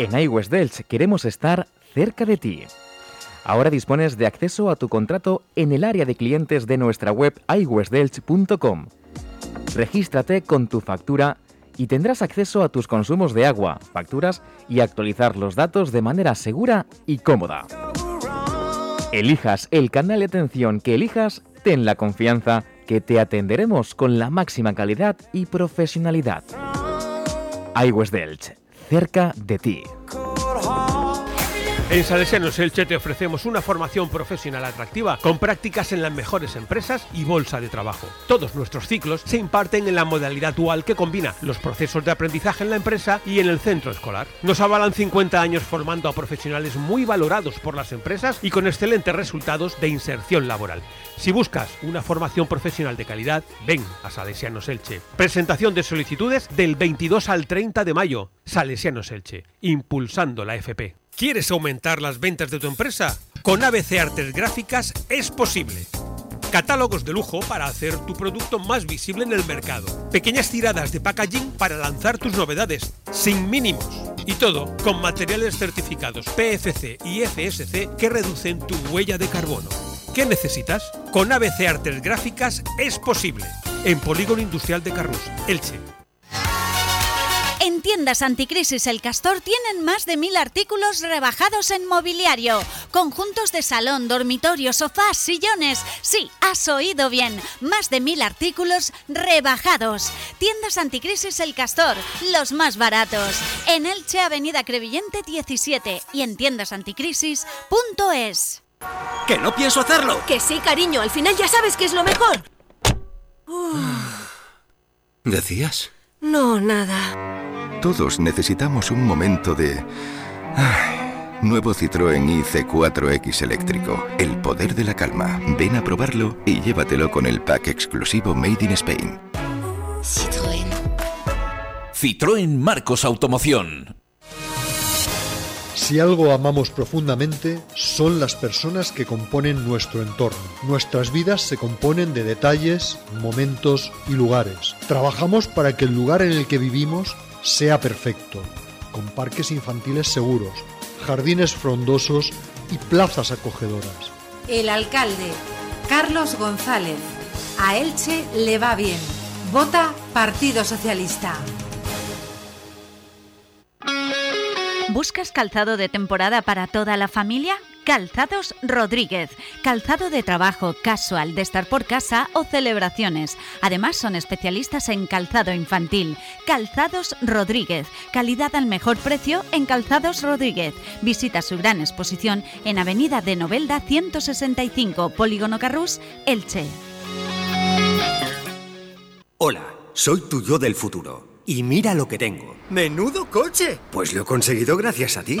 En iWest Delch queremos estar cerca de ti. Ahora dispones de acceso a tu contrato en el área de clientes de nuestra web iwestdelch.com. Regístrate con tu factura y tendrás acceso a tus consumos de agua, facturas y actualizar los datos de manera segura y cómoda. Elijas el canal de atención que elijas, ten la confianza que te atenderemos con la máxima calidad y profesionalidad. iWest Delch cerca de ti. En Salesianos Elche te ofrecemos una formación profesional atractiva con prácticas en las mejores empresas y bolsa de trabajo. Todos nuestros ciclos se imparten en la modalidad dual que combina los procesos de aprendizaje en la empresa y en el centro escolar. Nos avalan 50 años formando a profesionales muy valorados por las empresas y con excelentes resultados de inserción laboral. Si buscas una formación profesional de calidad, ven a Salesianos Elche. Presentación de solicitudes del 22 al 30 de mayo. Salesianos Elche, impulsando la FP. ¿Quieres aumentar las ventas de tu empresa? Con ABC Artes Gráficas es posible. Catálogos de lujo para hacer tu producto más visible en el mercado. Pequeñas tiradas de packaging para lanzar tus novedades, sin mínimos. Y todo con materiales certificados PFC y FSC que reducen tu huella de carbono. ¿Qué necesitas? Con ABC Artes Gráficas es posible. En Polígono Industrial de Carrús, Elche. En tiendas anticrisis El Castor tienen más de mil artículos rebajados en mobiliario. Conjuntos de salón, dormitorio, sofás, sillones. Sí, has oído bien. Más de mil artículos rebajados. Tiendas anticrisis El Castor, los más baratos. En Elche, Avenida Crevillente 17 y en tiendasanticrisis.es. ¡Que no pienso hacerlo! Que sí, cariño, al final ya sabes que es lo mejor. ¿Decías? No, nada. Todos necesitamos un momento de... Ay, nuevo Citroën IC4X eléctrico. El poder de la calma. Ven a probarlo y llévatelo con el pack exclusivo Made in Spain. Citroën. Citroën Marcos Automoción. Si algo amamos profundamente, son las personas que componen nuestro entorno. Nuestras vidas se componen de detalles, momentos y lugares. Trabajamos para que el lugar en el que vivimos sea perfecto, con parques infantiles seguros, jardines frondosos y plazas acogedoras. El alcalde, Carlos González. A Elche le va bien. Vota Partido Socialista. ¿Buscas calzado de temporada para toda la familia? Calzados Rodríguez. Calzado de trabajo, casual, de estar por casa o celebraciones. Además son especialistas en calzado infantil. Calzados Rodríguez. Calidad al mejor precio en Calzados Rodríguez. Visita su gran exposición en Avenida de Novelda 165, Polígono Carrús, Elche. Hola, soy tu yo del futuro. Y mira lo que tengo. ¡Menudo coche! Pues lo he conseguido gracias a ti.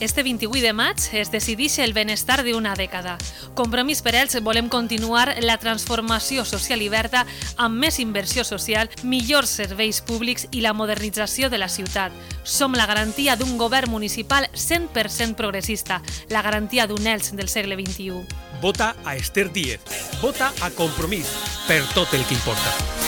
Este 28 de maig es decideix el benestar d'una dècada. Compromís per ells volem continuar la transformació social i verda amb més inversió social, millors serveis públics i la modernització de la ciutat. Som la garantia d'un govern municipal 100% progressista, la garantia d'un Elx del segle XXI. Vota a Esther Díez. Vota a Compromís per tot el que importa.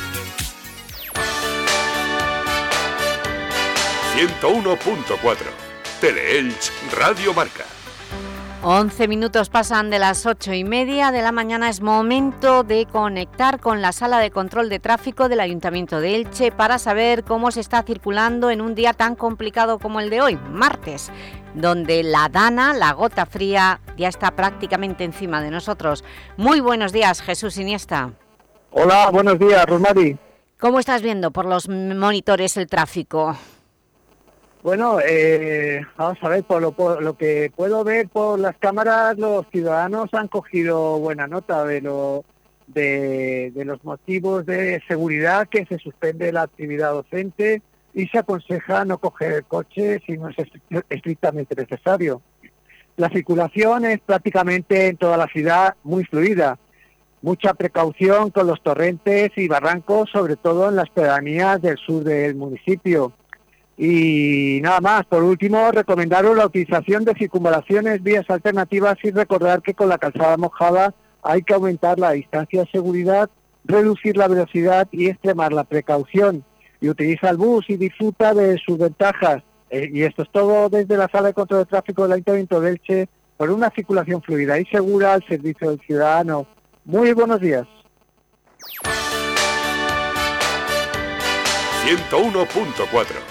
101.4 Teleelch Radio Marca 11 minutos pasan de las 8 y media de la mañana. Es momento de conectar con la sala de control de tráfico del Ayuntamiento de Elche para saber cómo se está circulando en un día tan complicado como el de hoy, martes, donde la dana, la gota fría, ya está prácticamente encima de nosotros. Muy buenos días, Jesús Iniesta. Hola, buenos días, Rosmari. ¿Cómo estás viendo por los monitores el tráfico? Bueno, eh, vamos a ver, por lo, que puedo ver por las cámaras, los ciudadanos han cogido buena nota de, lo, de, de los motivos de seguridad, que se suspende la actividad docente y se aconseja no coger el coche si no es estrictamente necesario. La circulación es prácticamente en toda la ciudad muy fluida. Mucha precaución con los torrentes y barrancos, sobre todo en las pedanías del sur del municipio. Y nada más, por último, recomendaros la utilización de circunvalaciones, vías alternativas y recordar que con la calzada mojada hay que aumentar la distancia de seguridad, reducir la velocidad y extremar la precaución. Y utiliza el bus y disfruta de sus ventajas. Eh, y esto es todo desde la sala de control de tráfico del Ayuntamiento de Elche por una circulación fluida y segura al servicio del ciudadano. Muy buenos días. 101.4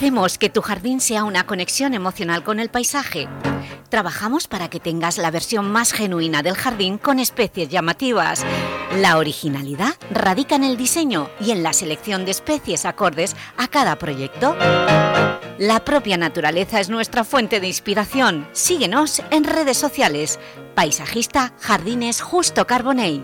Hacemos que tu jardín sea una conexión emocional con el paisaje. Trabajamos para que tengas la versión más genuina del jardín con especies llamativas. La originalidad radica en el diseño y en la selección de especies acordes a cada proyecto. La propia naturaleza es nuestra fuente de inspiración. Síguenos en redes sociales. Paisajista Jardines Justo Carbonell.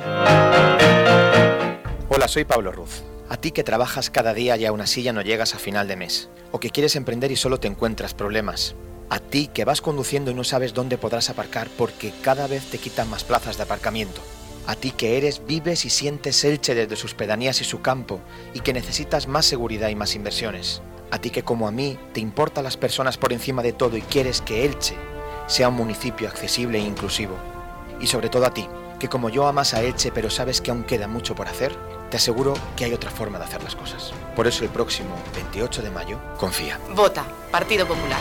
Hola, soy Pablo Ruz. A ti que trabajas cada día y aún así ya no llegas a final de mes. O que quieres emprender y solo te encuentras problemas. A ti que vas conduciendo y no sabes dónde podrás aparcar porque cada vez te quitan más plazas de aparcamiento. A ti que eres, vives y sientes Elche desde sus pedanías y su campo y que necesitas más seguridad y más inversiones. A ti que como a mí te importan las personas por encima de todo y quieres que Elche sea un municipio accesible e inclusivo. Y sobre todo a ti, que como yo amas a Elche pero sabes que aún queda mucho por hacer, te aseguro que hay otra forma de hacer las cosas. Por eso el próximo 28 de mayo, confía. Vota, Partido Popular.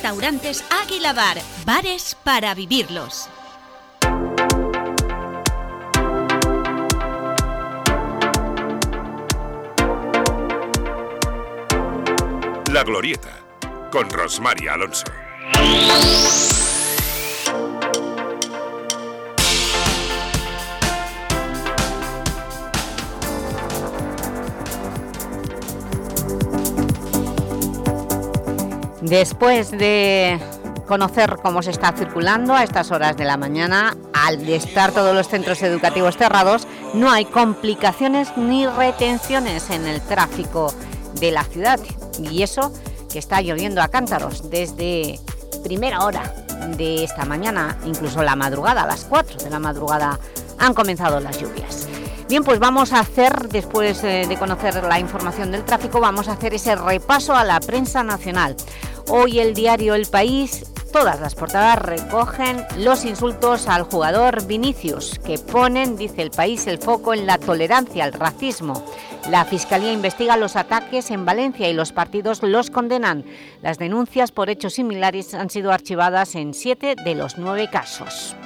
Restaurantes Águila Bar, bares para vivirlos. La Glorieta, con Rosmaria Alonso. Después de conocer cómo se está circulando a estas horas de la mañana, al estar todos los centros educativos cerrados, no hay complicaciones ni retenciones en el tráfico de la ciudad. Y eso que está lloviendo a cántaros desde primera hora de esta mañana, incluso la madrugada, a las 4 de la madrugada, han comenzado las lluvias. Bien, pues vamos a hacer, después eh, de conocer la información del tráfico, vamos a hacer ese repaso a la prensa nacional. Hoy el diario El País, todas las portadas recogen los insultos al jugador Vinicius, que ponen, dice El País, el foco en la tolerancia al racismo. La Fiscalía investiga los ataques en Valencia y los partidos los condenan. Las denuncias por hechos similares han sido archivadas en siete de los nueve casos.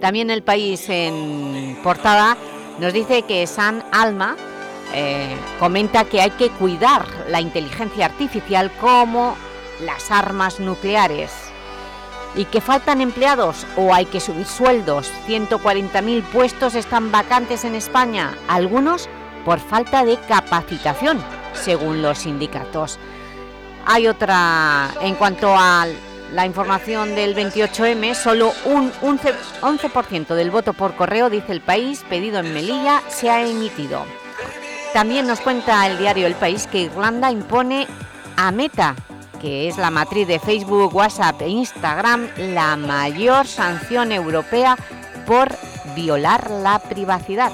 También El País en portada nos dice que San Alma eh, comenta que hay que cuidar la inteligencia artificial como las armas nucleares y que faltan empleados o hay que subir sueldos. 140.000 puestos están vacantes en España, algunos por falta de capacitación, según los sindicatos. Hay otra, en cuanto a la información del 28M, solo un 11% del voto por correo, dice el país, pedido en Melilla, se ha emitido. También nos cuenta el diario El País que Irlanda impone a Meta, que es la matriz de Facebook, WhatsApp e Instagram, la mayor sanción europea por violar la privacidad.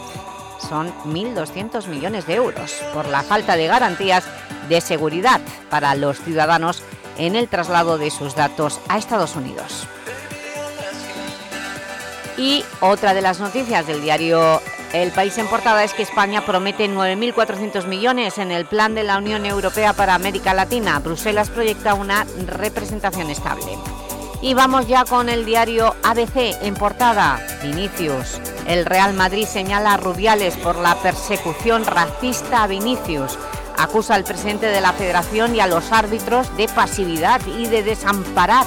Son 1.200 millones de euros por la falta de garantías de seguridad para los ciudadanos en el traslado de sus datos a Estados Unidos. Y otra de las noticias del diario El País en portada es que España promete 9.400 millones en el plan de la Unión Europea para América Latina. Bruselas proyecta una representación estable. Y vamos ya con el diario ABC en portada. Vinicius. El Real Madrid señala a Rubiales por la persecución racista a Vinicius. Acusa al presidente de la Federación y a los árbitros de pasividad y de desamparar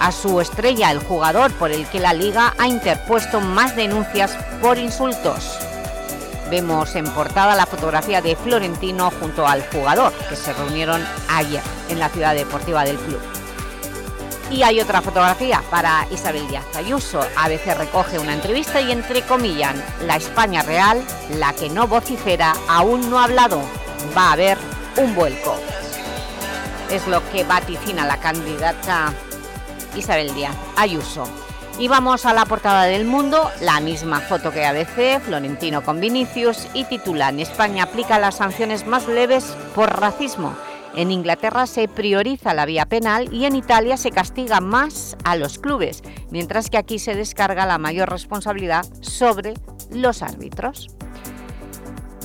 a su estrella, el jugador por el que la Liga ha interpuesto más denuncias por insultos. Vemos en portada la fotografía de Florentino junto al jugador, que se reunieron ayer en la ciudad deportiva del club. Y hay otra fotografía para Isabel Díaz Ayuso. ABC recoge una entrevista y entre comillas, la España real, la que no vocifera, aún no ha hablado. Va a haber un vuelco. Es lo que vaticina la candidata Isabel Díaz Ayuso. Y vamos a la portada del Mundo, la misma foto que ABC, Florentino con Vinicius, y titulan España aplica las sanciones más leves por racismo. En Inglaterra se prioriza la vía penal y en Italia se castiga más a los clubes, mientras que aquí se descarga la mayor responsabilidad sobre los árbitros.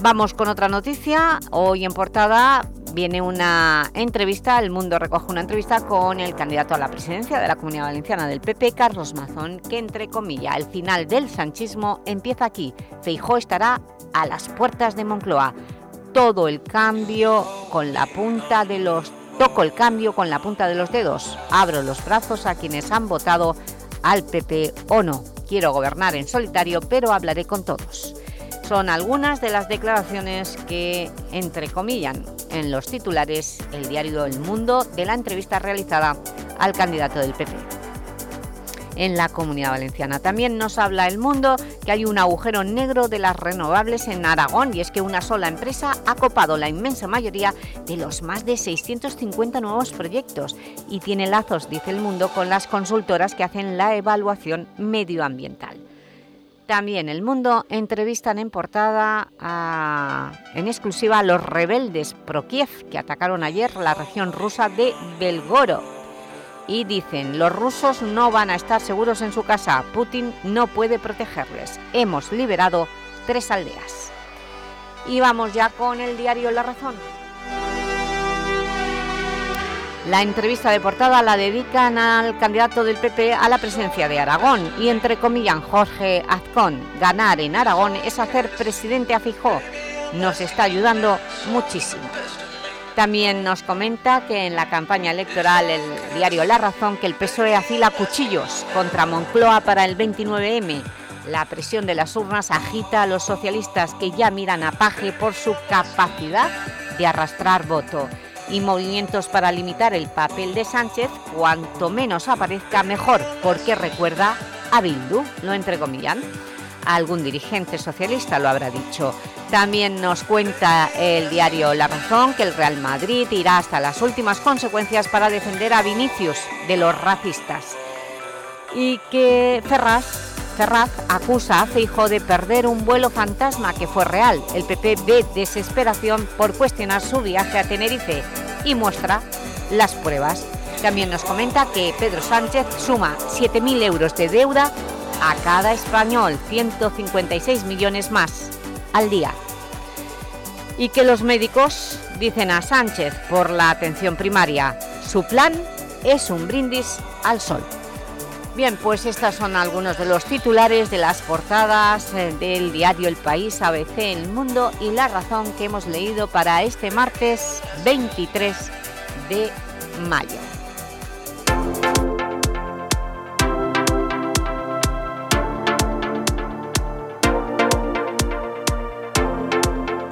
Vamos con otra noticia. Hoy en portada viene una entrevista, El Mundo recoge una entrevista con el candidato a la presidencia de la Comunidad Valenciana del PP, Carlos Mazón, que entre comillas, el final del sanchismo empieza aquí. Feijó estará a las puertas de Moncloa. Todo el cambio con la punta de los... Toco el cambio con la punta de los dedos. Abro los brazos a quienes han votado al PP o no. Quiero gobernar en solitario, pero hablaré con todos. Son algunas de las declaraciones que entrecomillan en los titulares el diario El Mundo de la entrevista realizada al candidato del PP en la Comunidad Valenciana. También nos habla El Mundo que hay un agujero negro de las renovables en Aragón y es que una sola empresa ha copado la inmensa mayoría de los más de 650 nuevos proyectos y tiene lazos, dice El Mundo, con las consultoras que hacen la evaluación medioambiental. También El Mundo entrevistan en portada en exclusiva a los rebeldes pro-Kiev que atacaron ayer la región rusa de Belgorod. Y dicen, los rusos no van a estar seguros en su casa, Putin no puede protegerles. Hemos liberado tres aldeas. Y vamos ya con el diario La Razón. La entrevista de portada la dedican al candidato del PP a la presidencia de Aragón y entre comillas Jorge Azcón, ganar en Aragón es hacer presidente a Fijó. Nos está ayudando muchísimo. También nos comenta que en la campaña electoral el diario La Razón que el PSOE afila cuchillos contra Moncloa para el 29M. La presión de las urnas agita a los socialistas que ya miran a Paje por su capacidad de arrastrar voto y movimientos para limitar el papel de Sánchez, cuanto menos aparezca mejor, porque recuerda a Bildu, lo entrecomillan. Algún dirigente socialista lo habrá dicho. También nos cuenta el diario La Razón que el Real Madrid irá hasta las últimas consecuencias para defender a Vinicius de los racistas. Y que Ferraz Ferraz acusa a Feijóo de perder un vuelo fantasma que fue real. El PP ve desesperación por cuestionar su viaje a Tenerife y muestra las pruebas. También nos comenta que Pedro Sánchez suma 7.000 euros de deuda a cada español, 156 millones más al día. Y que los médicos dicen a Sánchez por la atención primaria, su plan es un brindis al sol. Bien, pues estos son algunos de los titulares de las portadas eh, del diario El País, ABC El Mundo y La Razón que hemos leído para este martes 23 de mayo.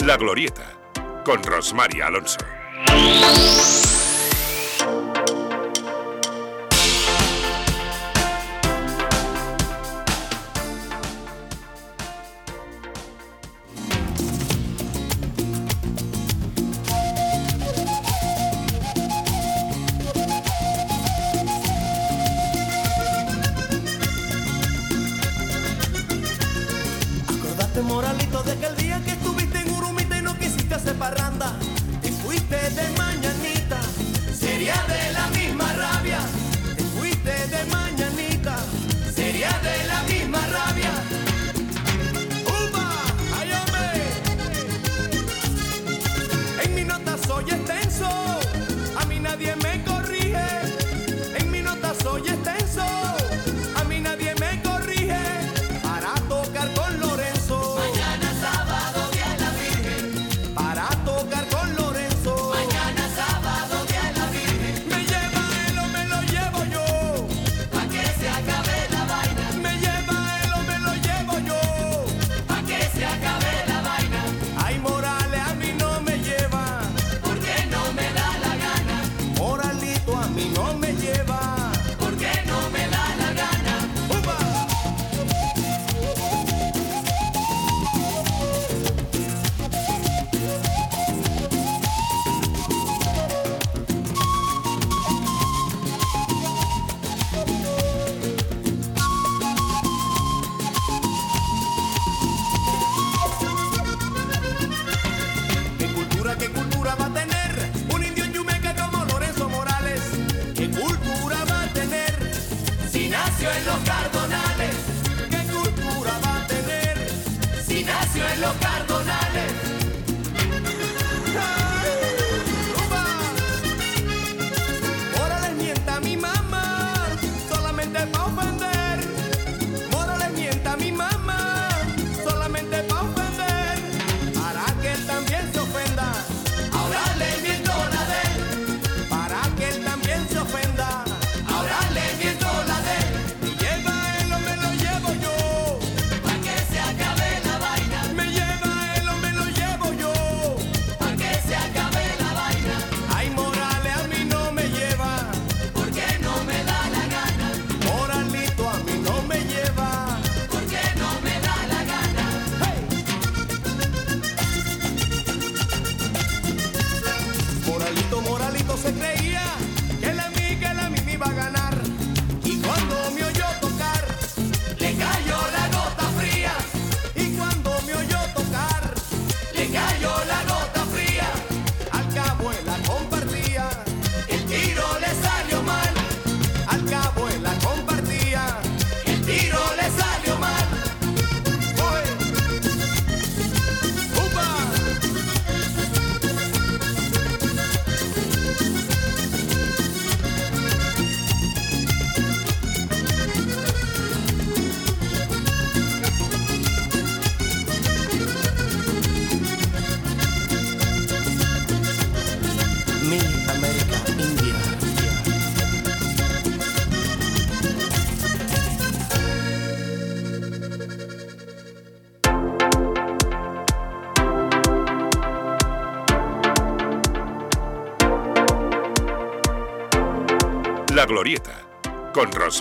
La Glorieta, con Rosmaria Alonso.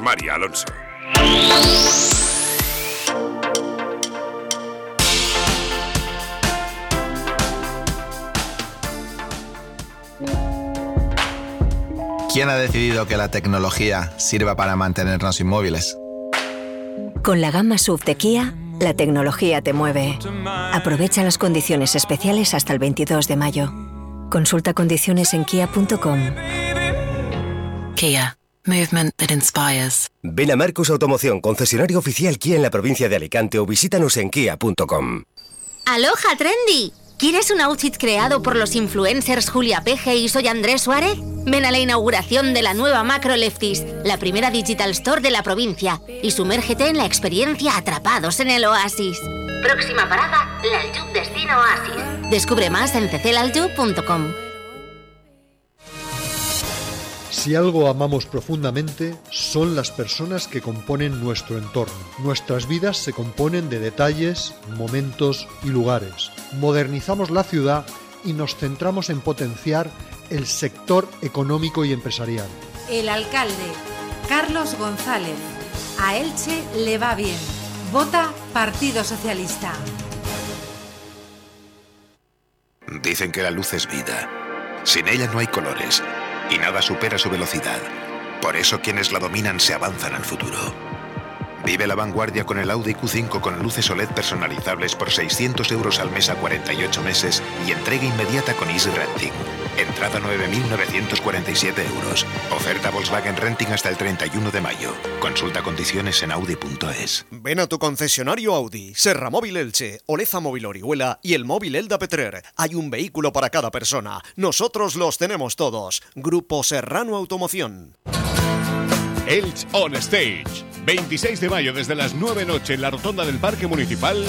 Con Rosmar Alonso. ¿Quién ha decidido que la tecnología sirva para mantenernos inmóviles? Con la gama SUV de Kia, la tecnología te mueve. Aprovecha las condiciones especiales hasta el 22 de mayo. Consulta condiciones en kia.com. Kia. Movement that inspires. Ven a Marcos Automoción, concesionario oficial Kia en la provincia de Alicante o visítanos en kia.com. ¡Aloha, Trendy! ¿Quieres un outfit creado por los influencers Julia Peje y soy Andrés Suárez? Ven a la inauguración de la nueva Macro Lefties, la primera digital store de la provincia, y sumérgete en la experiencia Atrapados en el Oasis. Próxima parada, Laljub Destino Oasis. Descubre más en cclaljub.com. Si algo amamos profundamente, son las personas que componen nuestro entorno. Nuestras vidas se componen de detalles, momentos y lugares. Modernizamos la ciudad y nos centramos en potenciar el sector económico y empresarial. El alcalde, Carlos González. A Elche le va bien. Vota Partido Socialista. Dicen que la luz es vida. Sin ella no hay colores y nada supera su velocidad. Por eso quienes la dominan se avanzan al futuro. Vive la vanguardia con el Audi Q5 con luces OLED personalizables por 600 euros al mes a 48 meses y entrega inmediata con Easy Renting. Entrada 9.947 euros. Oferta Volkswagen Renting hasta el 31 de mayo. Consulta condiciones en audi.es. Ven a tu concesionario Audi, Serra Móvil Elche, Oleza Móvil Orihuela y el móvil Elda Petrer. Hay un vehículo para cada persona. Nosotros los tenemos todos. Grupo Serrano Automoción. Elch On Stage. 26 de mayo desde las 9 noche en la rotonda del Parque Municipal.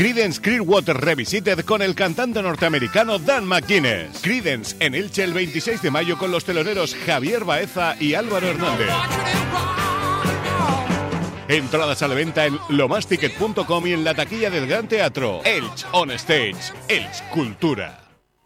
Creedence Clearwater Revisited con el cantante norteamericano Dan McGuinness. Creedence en Elche el 26 de mayo con los teloneros Javier Baeza y Álvaro Hernández. Entradas a la venta en lomasticket.com y en la taquilla del Gran Teatro. Elch On Stage. Elch Cultura.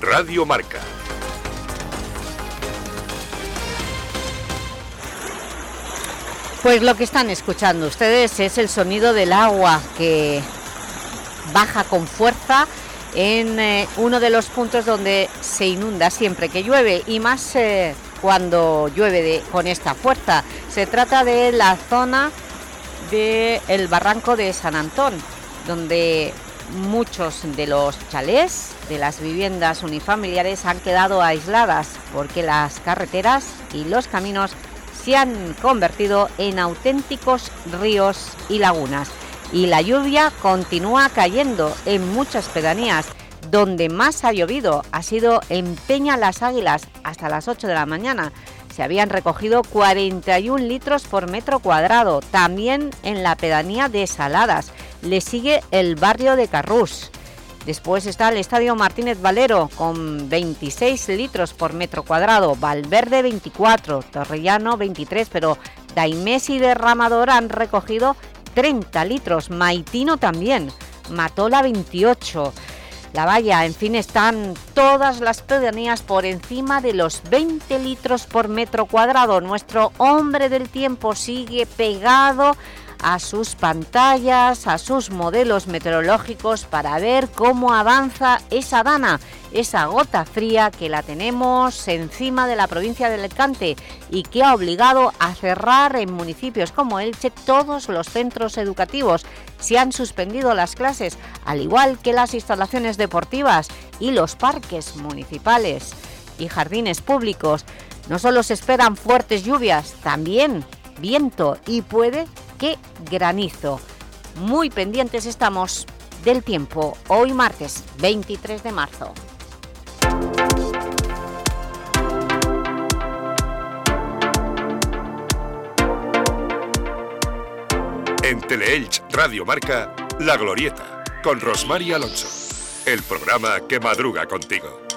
Radio Marca. Pues lo que están escuchando ustedes es el sonido del agua que baja con fuerza en eh, uno de los puntos donde se inunda siempre que llueve y más eh, cuando llueve de, con esta fuerza. Se trata de la zona del barranco de San Antón, donde muchos de los chalés de las viviendas unifamiliares han quedado aisladas porque las carreteras y los caminos se han convertido en auténticos ríos y lagunas. Y la lluvia continúa cayendo en muchas pedanías. Donde más ha llovido ha sido en Peña Las Águilas hasta las 8 de la mañana. Se habían recogido 41 litros por metro cuadrado. También en la pedanía de Saladas. Le sigue el barrio de Carrús. Después está el Estadio Martínez Valero con 26 litros por metro cuadrado, Valverde 24, Torrellano 23, pero Daimés y Derramador han recogido 30 litros, Maitino también, Matola 28, La Valla, en fin, están todas las pedanías por encima de los 20 litros por metro cuadrado. Nuestro hombre del tiempo sigue pegado a sus pantallas, a sus modelos meteorológicos para ver cómo avanza esa dana, esa gota fría que la tenemos encima de la provincia de Alicante y que ha obligado a cerrar en municipios como Elche todos los centros educativos. Se han suspendido las clases, al igual que las instalaciones deportivas y los parques municipales y jardines públicos. No solo se esperan fuertes lluvias, también viento y puede que granizo. Muy pendientes estamos del tiempo, hoy martes 23 de marzo. En Teleelch Radio Marca, La Glorieta, con Rosmar Alonso. El programa que madruga contigo.